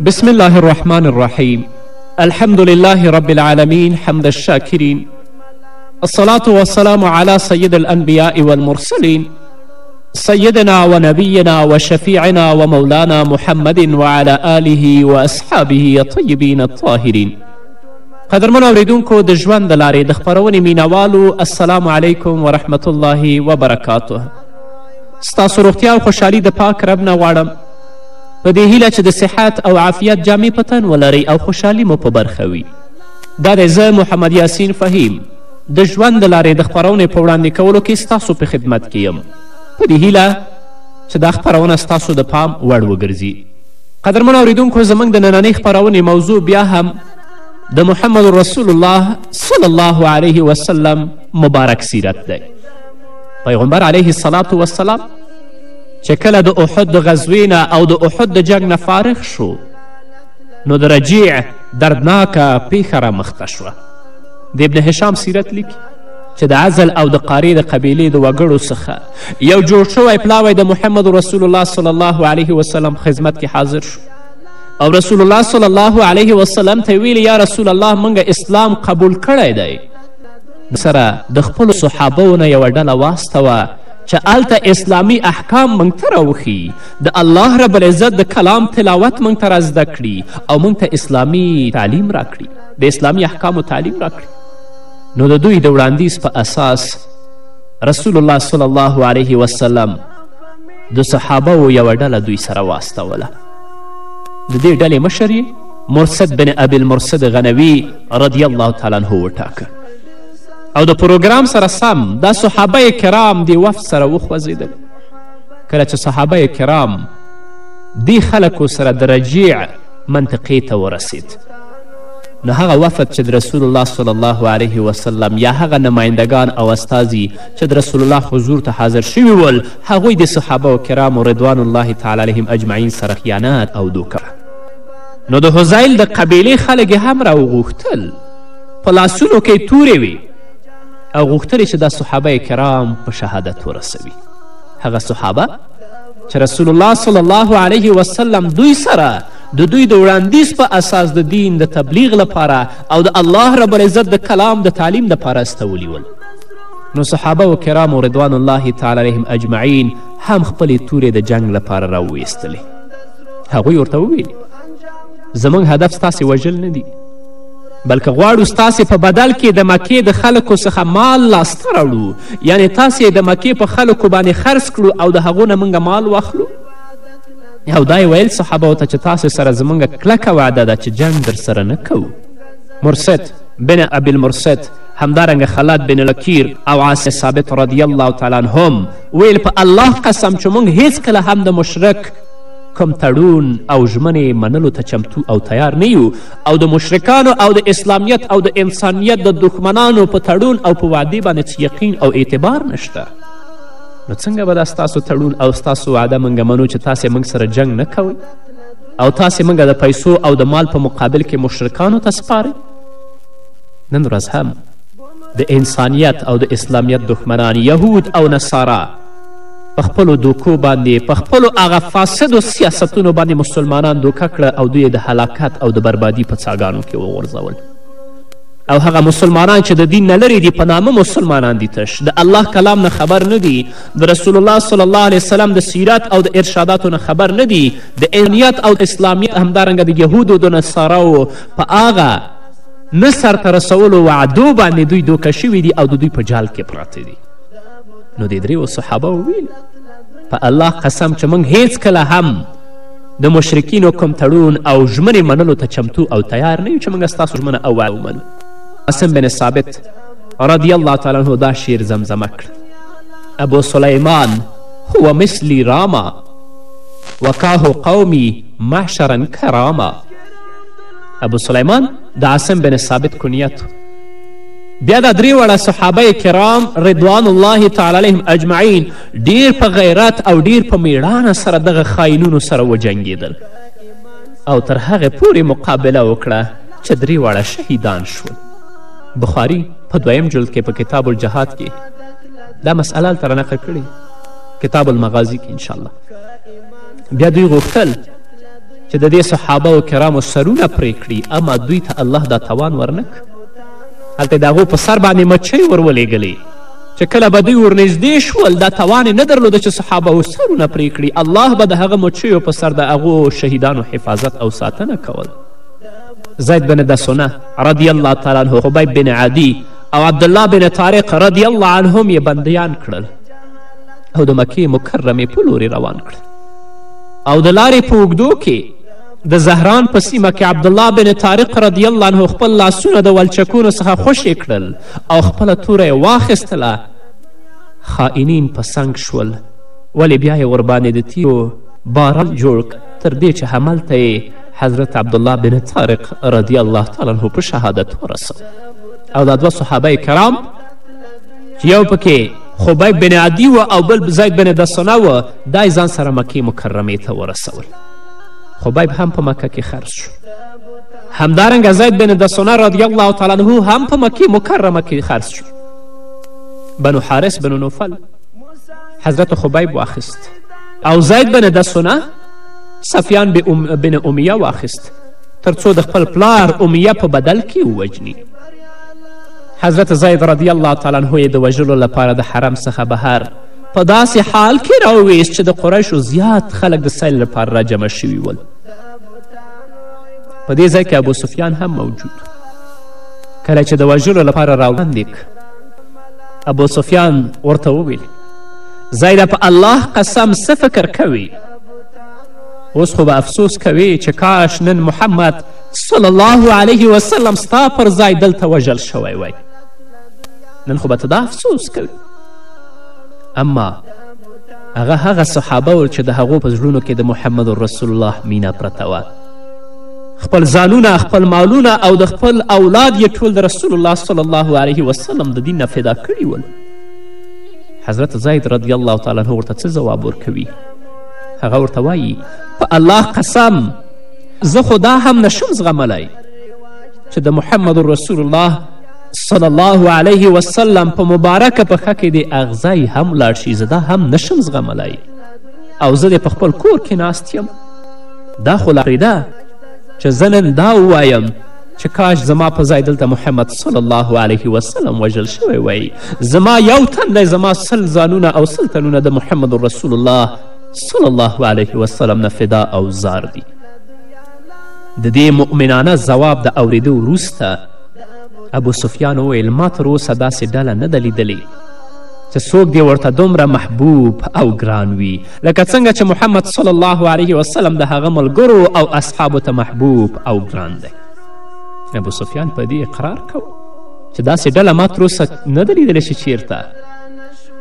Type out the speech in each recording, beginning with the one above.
بسم الله الرحمن الرحيم الحمد لله رب العالمين حمد الشاكرين الصلاة والسلام على سيد الأنبياء والمرسلين سيدنا ونبينا وشفيعنا ومولانا محمد وعلى آله وأصحابه الطيبين الطاهرين قدرمنو اوریدونکو د ژوند د لارې د خپرونې مینوالو السلام علیکم ورحمت الله وبرکاته ستاسو روغتیا او خوشحالي د پاک رب نه غواړم په دې هیله چې د صحت او عافیت جامې په تن ولرئ او خوشحالي مو په برخه وي دا دی زه محمد یاسین فهیم د ژوند د لارې د خپرونې په وړاندې کولو کې ستاسو په خدمت کې یم په دې هیله چې دا خپرونه ستاسو د پام وړ وګرځي قدرمن اوریدونکو زموږ د نننۍ خپرونې موضوع بیا هم د محمد رسول الله صلی الله علیه وسلم مبارک سیرت دی پیغمبر علیه الصلاة وسلام چې کله د احد د غزوې نه او د احد د جنگ نه فارغ شو نو د رجیع دردناکه پیښه رامخته شوه د ابن هشام سیرت لیکي چې د عزل او د قارې د قبیلې د وګړو څخه یو جوړ شوی پلاوی د محمد رسول الله صلی الله علیه وسلم خدمت کې حاضر شو او رسول الله صلی الله علیه وسلم ته ویل یا رسول الله موږ اسلام قبول کړی دی سره د خپلو صحابو نه یوه ډله واستوه چې هلته اسلامي احکام موږ ته راوښي د الله رب العزت د کلام تلاوت موږ ته رازده کړي او موږ ته اسلامي تعلیم راکړي د اسلامي احکامو تعلیم راکړي نو د دوی د وړاندیز په اساس رسول الله صلی الله علیه وسلم د صحابه و یوه ډله دوی سره واستوله د دې ډلې مشر یې مرصد بن ابي المرصد غنوي رضی الله تعالی عنه وټاکه او د پروګرام سره سم دا صحابه کرام دې وفد سره وخوځېدل کله چې صحابه کرام دې خلکو سره د رجیع منطقې ته ورسید نو هغه وفد چې د رسول الله صلی الله علیه وسلم یا هغه نمایندګان او استازي چې د رسول الله حضور ته حاضر شوي ول هغوی د صحابه و کرامو رضوان الله تعالی علیهم اجمعین سره خیانت او دوکه نو د حزیل د قبیلې خلک یې هم راوغوښتل په لاسونو کې تورې وې او غوښتل چې دا صحابه کرام په شهادت ورسوي هغه صحابه چې رسول الله صلی الله علیه وسلم دوی سره د دوی د وړاندیز په اساس د دین د تبلیغ لپاره او د الله رب العزت د کلام د تعلیم لپاره استولي ول نو صحابه و کرامو رضوان الله تعالی علیهم اجمعین هم خپلې تورې د جنګ لپاره راوویستلې هغوی ورته وویلې زموږ هدف ستاسې وژل نه دي بلکې غواړو ستاسې په بدل کې د مکې د خلکو څخه مال لاسته راوړو یعنی تاسې د مکې په خلکو باندې خرڅ کړو او د هغو نه موږ مال واخلو او دا یې ویل صحابه ته چې تاسې سره زموږ کلکه وعده ده چې جنګ در سره نه کوو مرسد بن ابي المرسد همدارنګه خلاد بن لکیر او عاص ثابت رضی الله تعالی عنه هم ویل په الله قسم چې موږ هیڅکله هم د مشرک کوم تړون او ژمنې منلو ته چمتو او تیار نه یو او د مشرکانو او د اسلامیت او د انسانیت د دښمنانو په تړون او په وعدې باندې چې یقین او اعتبار نشته نو څنګه به دا ستاسو تړون او ستاسو وعده موږ منو چې تاسې موږ سره جنگ نه کوئ او تاسې موږ د پیسو او د مال په مقابل کې مشرکانو ته سپارئ نن ورځ هم د انسانیت او د اسلامیت دښمنان یهود او نصارا په خپلو دوکو باندې په خپلو هغه فاسدو سیاستونو باندې مسلمانان دوکه کړه او دوی د هلاکت او د بربادي په څاګانو کې وغورځول او هغه مسلمانان چې د دین نه لرې دي په نامه مسلمانان دي تش د الله کلام نه خبر نه دي د رسول الله صلی الله علیه وسلم د سیرت او د ارشاداتو نه خبر نه دي د امنیت او اسلامیت همدارنګه د یهودو د نصاراو په هغه نه سرته رسولو وعدو باندې دوی دوکه شوي دي او د دوی په جال کې پراته دي نو د دریو صحابه وویل په الله قسم چې موږ هیڅکله هم د مشرکینو کوم تړون او ژمنې منلو ته چمتو او تیار نه یو چې موږ ستاسو ژمنه او وعده ومنو عاصم بن ثابت رضی الله تعالی عنه دا شعر زمزمه کړ ابو سلیمان هو مثلی راما وکاه قومی محشرا کراما ابو سلیمان د عاصم بن ثابت کنیت بیا دا درې واړه صحابه کرام رضوان الله تعالی علیهم اجمعین ډیر په غیرت او ډیر په میړانه سره دغه خاینونو سره وجنګیدل او تر هغه پورې مقابله وکړه چې درې واړه شهیدان شول بخاری په دویم جلد کې په کتاب الجهاد کې دا مسئله هلته رانقل کړې کتاب المغازی کې انشاءالله بیا دوی غوښتل چې د دې صحابه و کرامو سرونه پرې کړي اما دوی ته الله دا توان ورنه کړ هلته د هغو په سر باندې مچۍ ورولېږلې چې کله به دوی ورنږدې شول دا توان نه درلوده چې صحابه و سرونه پرې کړي الله به د هغه مچیو په سر د هغو شهیدانو حفاظت او ساتنه کول زید بن دسونه رضی الله تعالی عنه خبیب بن عدی او عبدالله بن طارق رضی الله عنهم یې بندیان کړل او د مکې مکرمې په لورې روان کړل او د لارې په اوږدو کې د زهران په سیمه کې عبدالله بن طارق رضی الله عنه خپل لاسونه د ولچکونو څخه خوشې کړل او خپله توره یې واخیستله خائنین په سنګ شول ولې بیا یې ورباندې د تیرو باران جوړ تر دې چې هملته یې حضرت عبدالله بن طارق رضی الله تعالی عنه په شهادت ورسو او دا دوه صحابه کرام چې یو پکې خبیب بن عدي و او بل زید بن دسنه و دا یې ځان سره مکې مکرمې ته ورسول خبیب هم په مکه کې خرڅ شو همدارنګه زید بن دسنه رضی الله تعالی عنه هم په مکې مکرمه کې خرڅ شو بنو حارس بنو نوفل حضرت خبیب واخیست او زید بن دسنه سفیان بن امیه واخیست تر څو د خپل پلار امیه په بدل کې ووجني حضرت زید رضی الله تعالی عنه یې د وژلو لپاره د حرم څخه بهر په داسې حال کې راوویست چې د قریشو زیات خلک د سیل لپاره راجمع شوي ول په دې ځای کې ابو سفیان هم موجود کله چې د وژلو لپاره راوړاندې ابو سفیان ورته وویل زیده په الله قسم څه فکر کوي اوس خو به افسوس کوي چې کاش نن محمد صلی الله علیه وسلم ستا پر ځای دلته وژل شوی وای نن خو به ته دا افسوس کوي اما هغه هغه صحابه ول چې د هغو په زړونو کې د محمد رسول الله مینا پرته وه خپل ځانونه خپل مالونه او د خپل اولاد یې ټول د رسول الله صلی الله علیه وسلم د دین نه فدا کړي ول حضرت زید رضی الله تعالی عنه ورته څه ځواب ورکوي هغه ورته وایي په الله قسم زه خو دا هم نشم زغملی چې د محمد رسول الله صلی الله علیه وسلم په مبارکه پښه کې دې اغزی هم لاړ شي زه دا هم نشم زغملی او زه دې په خپل کور کې ناست یم دا خو لا ده چې زه نن دا ووایم چې کاش زما په ځای دلته محمد صلی الله علیه وسلم وژل شوی وی زما یو تن دی زما سل ځانونه او سل تنونه د محمد رسول الله صلی الله علیه وسلم نه فدا او زار دي د دې مؤمنانه ځواب د اوریدو وروسته ابو سفیان وویل ما تر اوسه داسې ډله نه ده لیدلې چې څوک دې ورته دومره محبوب او ګران وي لکه څنګه چې محمد صلی الله علیه وسلم د هغه ملګرو او اصحابو ته محبوب او ګران دی ابو سفیان په دې اقرار کو چې داسې ډله ما تر اوسه نه ده لیدلې چې چیرته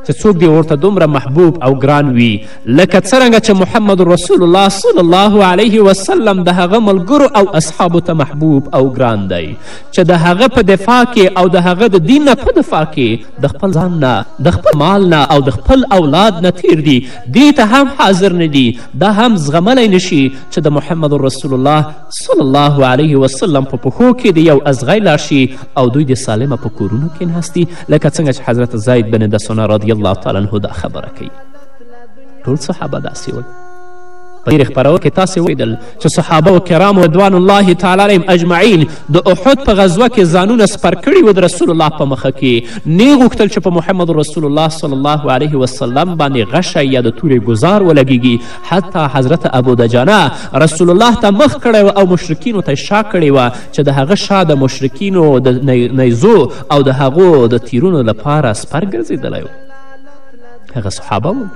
چې څوک دې ورته دومره محبوب او ګران وي لکه څرنګه چې محمد رسول الله صلی الله علیه وسلم د هغه ملګرو او اصحابو ته محبوب او ګران دی چې د هغه په دفاع کې او د هغه د دین نه په دفاع کې د خپل ځان نه د خپل مال نه او د خپل اولاد نه تیر دي دې ته هم حاضر نه دي دا هم زغملی نشي چې د محمد رسول الله صلی الله علیه وسلم په پښو کې د یو ازغی لاړ شي او دوی د سالمه په کورونو کې ناست لکه څنګه چې حضرت زید بن دسونه رضی الله تعالی عنه دا خبره کوي ټول صحابه داسې ول په تېرې خپرو کې تاسې ولیدل چې صحابه و کرام رضوان الله تعالی علیهم اجمعین د احد په غزوه کې ځانونه سپر کړي و د رسول الله په مخه کې نه غوښتل چې په محمد رسول الله صلی الله علیه وسلم باندې غشی یا د تورې ګزار ولګیږي حتی حضرت ابو دجانه رسول الله ته مخ کړی او مشرکینو ته شا کړې وه چې د هغه شا د مشرکینو د نیزو او د هغو د تیرونو لپاره سپر ګرځېدلی و هغه صحابه وو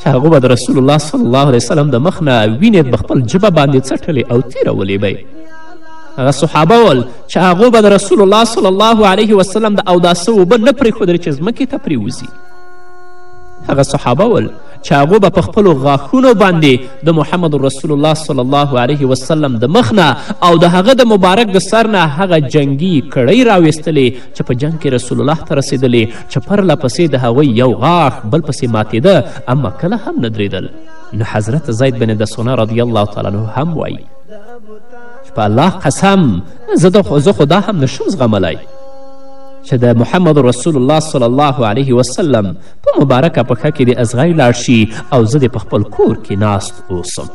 چې هغو به د رسول الله صلی الله علیه وسلم د مخ نه وینې په خپل ژبه باندې څټلې او تیرولې به هغه صحابه ول چې هغو به د رسول الله صلی الله علیه وسلم د اوداسه اوبه نه پرېښودلې چې ځمکې ته پرېوځي هغه صحابه ول چې هغو به په خپلو غاښونو باندې د محمد رسول الله صلی الله علیه وسلم د مخ نه او د هغه د مبارک د سر نه هغه جنګي کړۍ راویستلې چې په جنګ کې رسول الله ته رسېدلې چې پرله پسې د هغوی یو غاښ بل پسې ماتېده اما کله هم نه درېدل نو حضرت زید بن دسونه رضی الله تعالی عنه هم وایي په الله قسم زه خو دا هم نشم زغملی چې د محمد رسول الله صلی الله علیه وسلم په مبارکه پښه کې دې ازغی لاړ شي او زه دې په خپل کور کې ناست اوسم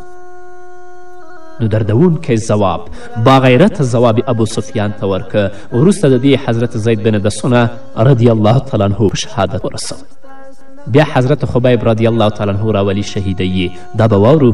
نو دردونکی ځواب باغیرت ځواب ابو سفیان ته ورکه وروسته د دې حضرت زید بن دسونه رضی الله تعالی عنه په شهادت ورسوه بیا حضرت خبیب رضی الله تعالی عنه راولي شهیدوي دا به واورو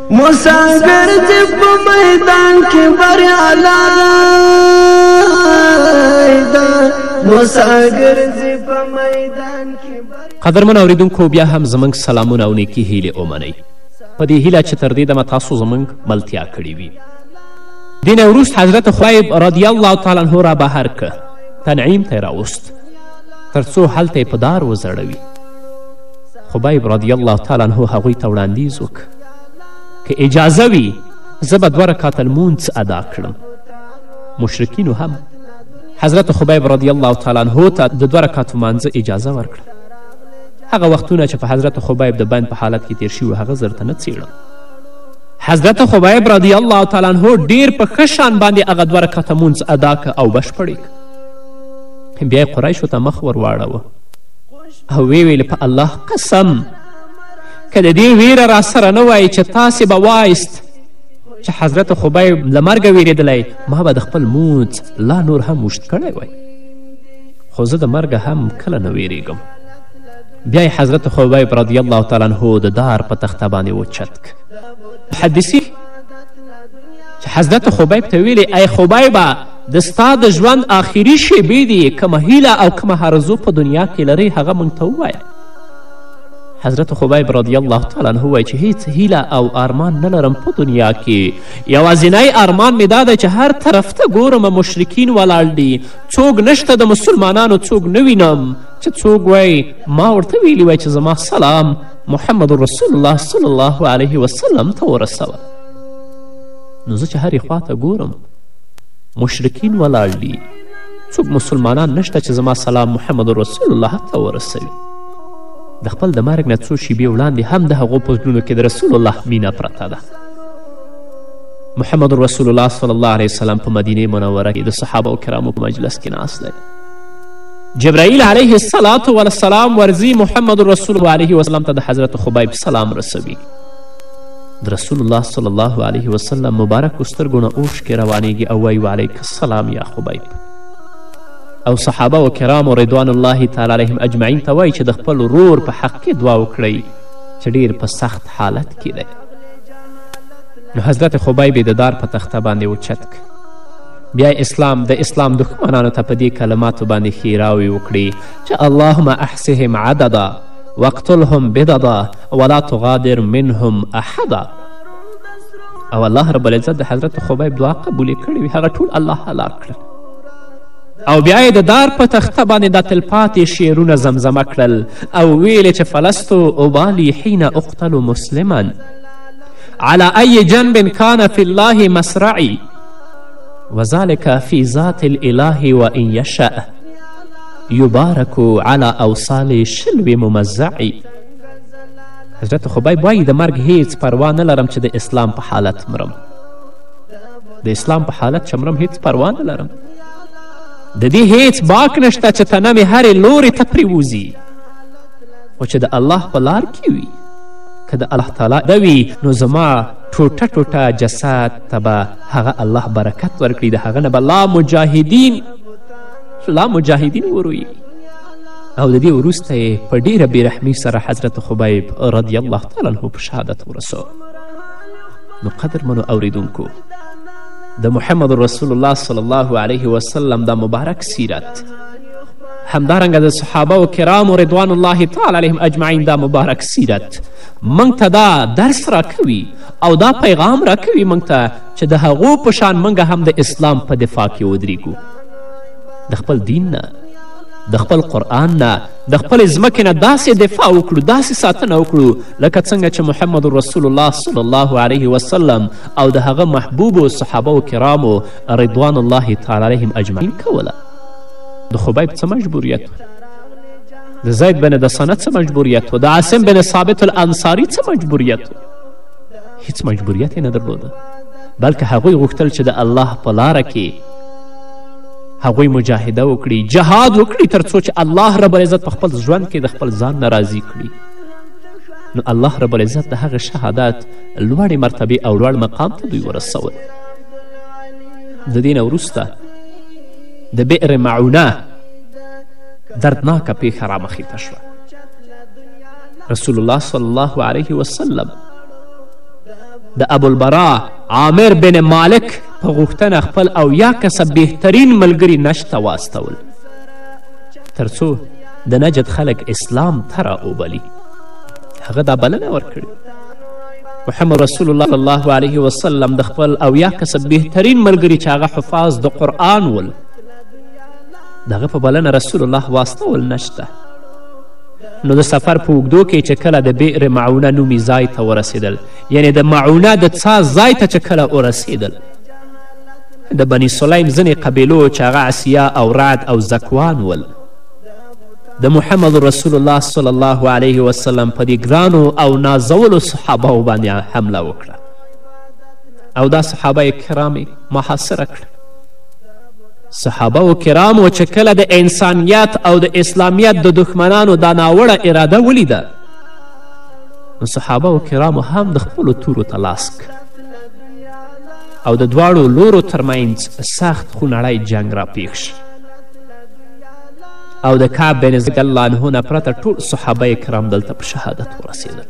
مسافر دی په میدان کې بریالا دا مسافر دی په میدان کې قدرمن اوریدونکو بیا هم زموږ سلامونه او نیکی هیلې ومنئ په دې هیله چې تر دې دمه تاسو زموږ ملتیا کړې وي دې نه وروست حضرت خیب رضی الله تعالی عنه را بهر که تنعیم ته یې راوست تر څو هلته یې په دار وځړوي خبیب رضی الله تعالی عنه هغوی ته وړاندیز وکړ که اجازه وي زه به دوه رکاته لمونځ ادا کړم مشرکینو هم حضرت خبیب رضی الله تعالی عنه ته د دوه رکات مانځه اجازه ورکړه هغه وختونه چې په حضرت خبیب د بند په حالت کې تیر شوي هغه زرته نه څیړم حضرت خبیب رضی الله تعالی عنه ډیر په ښه شان باندې هغه دوه رکاته مونځ ادا که او بشپړ بیا یې قریشو ته مخ ور واړوه او ویې ویل په الله قسم که د دې ویره را سره نه وای چې تاسې به وایست چې حضرت خبیب له مرګه ویرېدلی ما به د خپل موت لا نور هم اوږد کړی وای خو زه د مرګه هم کله نه ویرېږم بیا یې حضرت خبیب رضی الله تعالی عنه د دار په تخته باندې وچت حدیثي چې حضرت خبیب ته ویلې ای خبیبه د ستا د ژوند آخري شیبې دي کومه هیله او کومه هرزو په دنیا کې لرئ هغه موږ ته ووایه حضرت خبیب رضی الله تعالی عنه وایي چې هیڅ هیله او آرمان نه لرم په دنیا کې یوازینی آرمان مې دا دی چې هر طرف ته ګورم مشرکین ولاړ دي څوک نشته د مسلمانانو څوک نه وینم چې څوک وایي ما ورته ویلي وای چې زما سلام محمد رسول الله صلی الله علیه وسلم ته ورسوه نو زه چې هرې خواته ګورم مشرکین ولاړ دي څوک مسلمانان نشته چې زما سلام محمد رسول الله ته ورسوي د خپل د مرګ نه څو شیبې وړاندې هم د هغو په زړونو کې د رسول الله مینه پرته ده محمد رسول الله صلی الله علیه وسلم په مدینه منوره کې د صحابه کرامو په مجلس کې ناست دی جبرائیل علیه السلام ورځي محمد رسول علیه وسلم ته د حضرت خبیب سلام رسوي د رسول الله صلی الله علیه وسلم مبارکو سترګو نه اوښکې روانیږي او وایي وعلیک السلام یا خبیب او صحابه و کرامو رضوان الله تعالی علیهم اجمعین ته وایي چې د خپل ورور په حق کې دعا وکړئ چې ډیر په سخت حالت کې دی نو حضرت خبیب د دار په تخته باندې اوچت بیا اسلام د اسلام دښمنانو ته په دې کلماتو باندې ښیراوې وکړي چې اللهم احسهم عددا واقتلهم بددا ولا تغادر منهم احدا او الله رب العزت د حضرت خبیب دعا قبولې کړې وي هغه ټول الله هلاک کړل او بیا یې د دار په تخته باندې دا تلپاتې شعرونه زمزمه کړل او ویلې چې فلستو ابالي حین اقتل مسلما على أي جنب كان في الله مسرعي وذلك في ذات الإله وإن يشأ يبارك على أوصال شلو ممزعي حضرت خبیب وایي د مرګ هیڅ پروا نه لرم چې د اسلام په حالت مرم د اسلام په حالت چې مرم هیڅ پروا نه لرم د دې هیڅ باک نشته چې تنه مې هرې لورې ته پریوځي خو چې د الله په لار کې وي که د الله تعالی ده وي نو زما ټوټه ټوټه جسد ته به هغه الله برکت ورکړي د هغه نه به لا مجاهدین لا مجاهدین ورویږي او د دې وروسته یې په ډیره بیرحمي سره حضرت خبیب رضی الله تعالی عنه په شهادت ورسو نو قدرمنو اوریدونکو د محمد رسول الله صلی الله علیه وسلم دا مبارک سیرت همدارنګه د صحابه و کرامو رضوان الله تعالی علیهم اجمعین دا مبارک سیرت موږ ته دا درس راکوي او دا پیغام راکوي موږ ته چې د هغو په شان موږ هم د اسلام په دفاع کې ودرېږو د خپل دین نه د خپل قرآن نه د خپلې ځمکې نه داسې دفاع وکړو داسې ساتنه وکړو لکه څنګه چې محمد رسول الله صلی الله علیه وسلم او د هغه محبوبو صحابه کرامو رضوان الله تعالی علیهم اجمعین کوله د خبیب څه مجبوریت د زید بن دسنه څه مجبوریت و د عاصم بن ثابت الانصاري څه مجبوریت و هیڅ مجبوریت یې نه درلوده بلکې هغوی غوښتل چې د الله په لاره کې هغوی مجاهده وکړي جهاد وکړي تر څو چې الله رب العزت په خپل ژوند کې د خپل ځان نه راضي کړي نو الله رب العزت د هغه شهادت لوړې مرتبې او لوړ مقام ته دوی ورسول د دې نه وروسته د بئر معونه دردناکه پیښه رامخې ته شوه رسول الله صلی الله علیه وسلم د ابوالبرا عامر بن مالک په غوښتنه خپل او یا کسه بهترین ملګري نجد ته واستول تر څو د نجد خلک اسلام ته راوبلي هغه دا بلنه ورکړي محمد رسول الله صلی الله علیه وسلم د خپل او یا کسه بهترین ملګري چې هغه حفاظ د قرآن ول د هغه په بلنه رسول الله واستول نشته نو د سفر په اوږدو کې چې کله د بئر معونه نومي ځای ته ورسېدل یعنې د معونه د څا ځای ته چې کله ورسېدل د بني سلیم ځینې قبیلو چې هغه اسیا او رعد او زکوان ول د محمد رسول الله صلی الله علیه وسلم په دې ګرانو او نازولو صحابهو باندې حمله وکړه او دا صحابه کرام محاصره کړه صحابه و کرامو چې کله د انسانیت او د اسلامیت د دښمنانو دا ناوړه اراده ولیده نو صحابه و کرامو هم د خپلو تورو ته لاس ک او د دواړو لورو ترمنځ سخت خونړی جنګ راپیښ شي او د کعب بن زید الله عنه نه پرته ټول صحابه کرام دلته په شهادت ورسېدل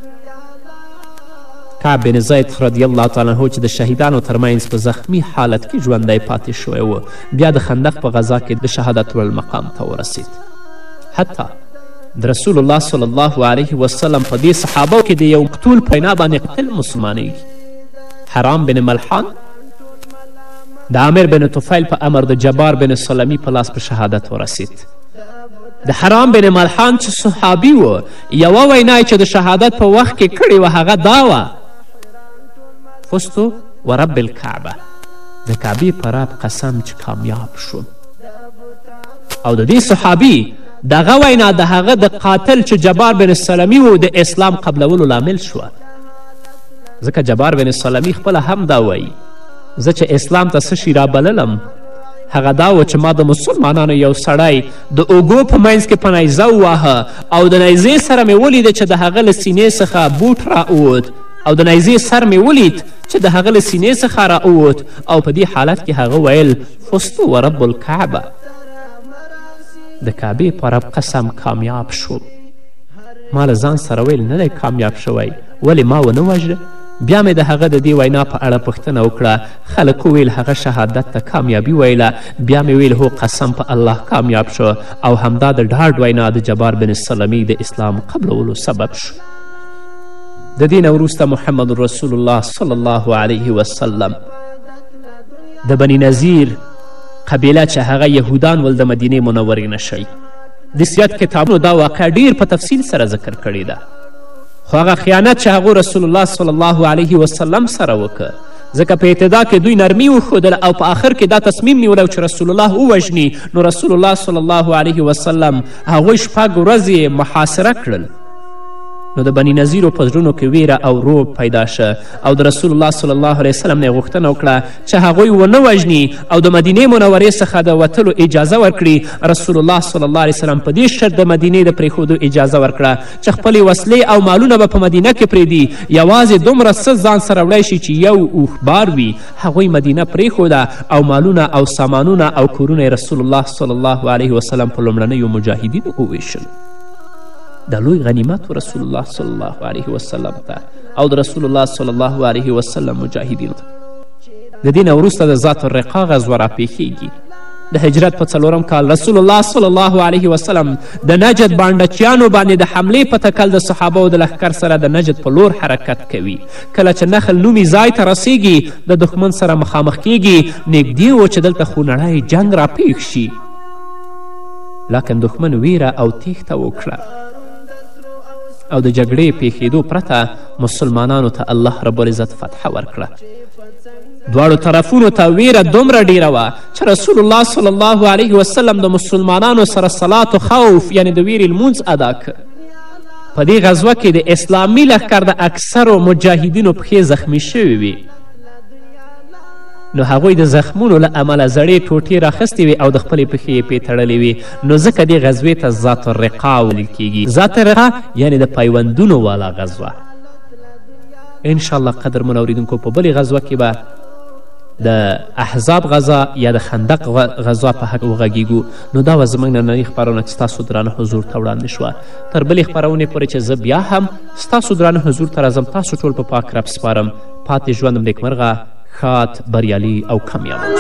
کعب بن زید رضی الله تعالی عنه چې د شهیدانو ترمنځ په زخمی حالت کې ژوندی پاتې شوی و بیا د خندق په غذا کې د شهادت المقام ته ورسید حتی د رسول الله صلی الله علیه وسلم په دې صحابو کې د یو مقتول په وینا باندې قتل مسلمانیږي حرام بن ملحان د عامر بن طفیل په امر د جبار بن سلمی په لاس په شهادت ورسید د حرام بن ملحان چې صحابي و یوه وینا چې د شهادت په وخت کې کړې وه هغه دا وه فستو ورب الکعبه د کعبې په رب قسم چې کامیاب شوم او د دې صحابي دغه وینا د هغه د قاتل چې جبار بن سلمي و د اسلام قبلولو لامل شوه ځکه جبار بن سلمي خپله هم دا وایي زه چې اسلام ته څه شي رابللم هغه دا و چې ما د مسلمانانو یو سړی د اوږو په منځ کې په نیزه وواهه او د نیزې سره مې ولیده چې د هغه له سینې څخه بوټ راووت او د نیزې سر مې ولید چې د هغه له سینې څخه راووت او په دې حالت کې هغه ویل فزت ورب الکعبه د کعبې په رب قسم کامیاب شوم ما له ځان سره ویل نه دی کامیاب شوی ولې ما ونه وژنه بیا مې د هغه د دې وینا په اړه پوښتنه وکړه خلک وویل هغه شهادت ته کامیابي ویله بیا مې ویل هو قسم په الله کامیاب شو او همدا د ډاډ وینا د جبار بن سلمی د اسلام قبلولو سبب شو د دې نه وروسته محمد رسول الله صلی الله علیه وسلم د بني نظیر قبیله چې هغه یهودان ول د مدینې منورې نه شي د سیرت کتابونو دا واقع ډیر په تفصیل سره ذکر کړې ده خو هغه خیانت چې هغو رسول الله صلی الله علیه وسلم سره وکړ ځکه په ابتدا کې دوی نرمي وښودله او په آخر کې دا تصمیم نیولی چې رسول الله ووژني نو رسول الله صلی الله علیه وسلم هغوی شپږ ورځې محاصره کړل نو د بني نظیرو په زړونو کې ویره او روب پیدا شه او د رسول الله صلی الله علیه وسلم نه غوښتنه وکړه چې هغوی ونه وژني او د مدینې منورې څخه د وتلو اجازه ورکړي رسول الله صلی الله علیه وسلم په دې شرط د مدینې د پرېښودو اجازه ورکړه چې خپلې وسلې او مالونه به په مدینه کې پرېږدي یوازې دومره څه ځان سره وړی شي چې یو اوښ بار وي هغوی مدینه پرېښوده او مالونه او سامانونه او کورونه رسول الله صلی الله علیه وسلم په لومړنیو مجاهدینو وویشل دا لوی غنیمت رسول الله صلی الله علیه وسلم ته او د رسول الله صلی الله علیه وسلم مجاهدینو ته د دې نه وروسته د ذات الرقا غزوه راپېښیږي د هجرت په څلورم کال رسول الله صلی الله علیه وسلم د نجد بانډچیانو باندې د حملې په تکل د صحابه د لښکر سره د نجد په لور حرکت کوي کله چې نخل نومي ځای ته رسیږي د دښمن سره مخامخ کیږي نږدې و چې دلته خونړی جنګ راپیښ شي لاکن دښمن ویره او تیښته وکړه او د جګړې پیښېدو پرته مسلمانانو ته الله رب العزت فتحه ورکړه دواړو طرفونو ته ویره دومره ډیره وه چې رسول الله صلی الله علیه وسلم د مسلمانانو سره صلات خوف یعنی د ویرې لمونځ ادا کړ په دې غزوه کې د اسلامي لښکر د اکثرو مجاهدینو پښې زخمی شوې وې نو هغوی د زخمونو له امله زړې ټوټې راخستې وې او د خپلې پښې یې پې تړلې وې نو ځکه دې غزوې ته ذات الرقا ویل کیږي ذات الرقا یعنې د پیوندونو والا غزوه انشاءالله قدرمن اوریدونکو په بلې غزوه کې به د احزاب غذا یا د خندق غذا په حق وغږیږو نو دا وه زموږ نننۍ خپرونه چې ستاسو درانه حضور ته وړاندې شوه تر بلې خپرونې پورې چې زه بیا هم ستاسو درانه حضور ته راځم تاسو ټول په پاک رب سپارم پاتې ژوند نېکمرغه ښاد بریالي او کامیاب اوسئ